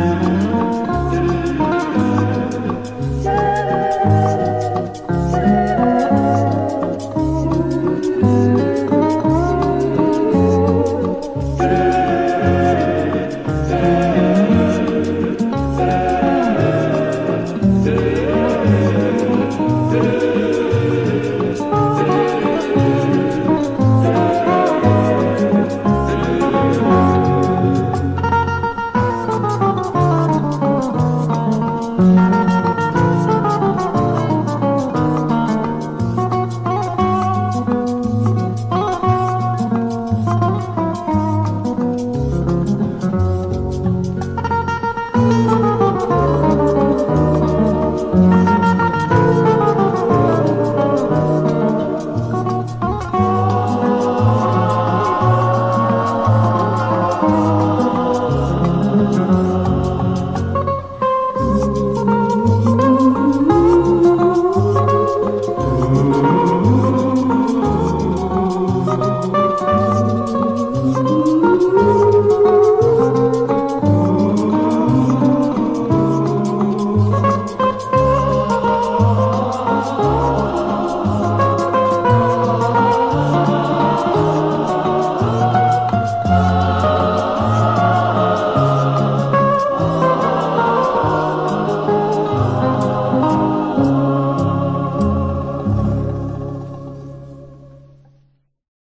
time.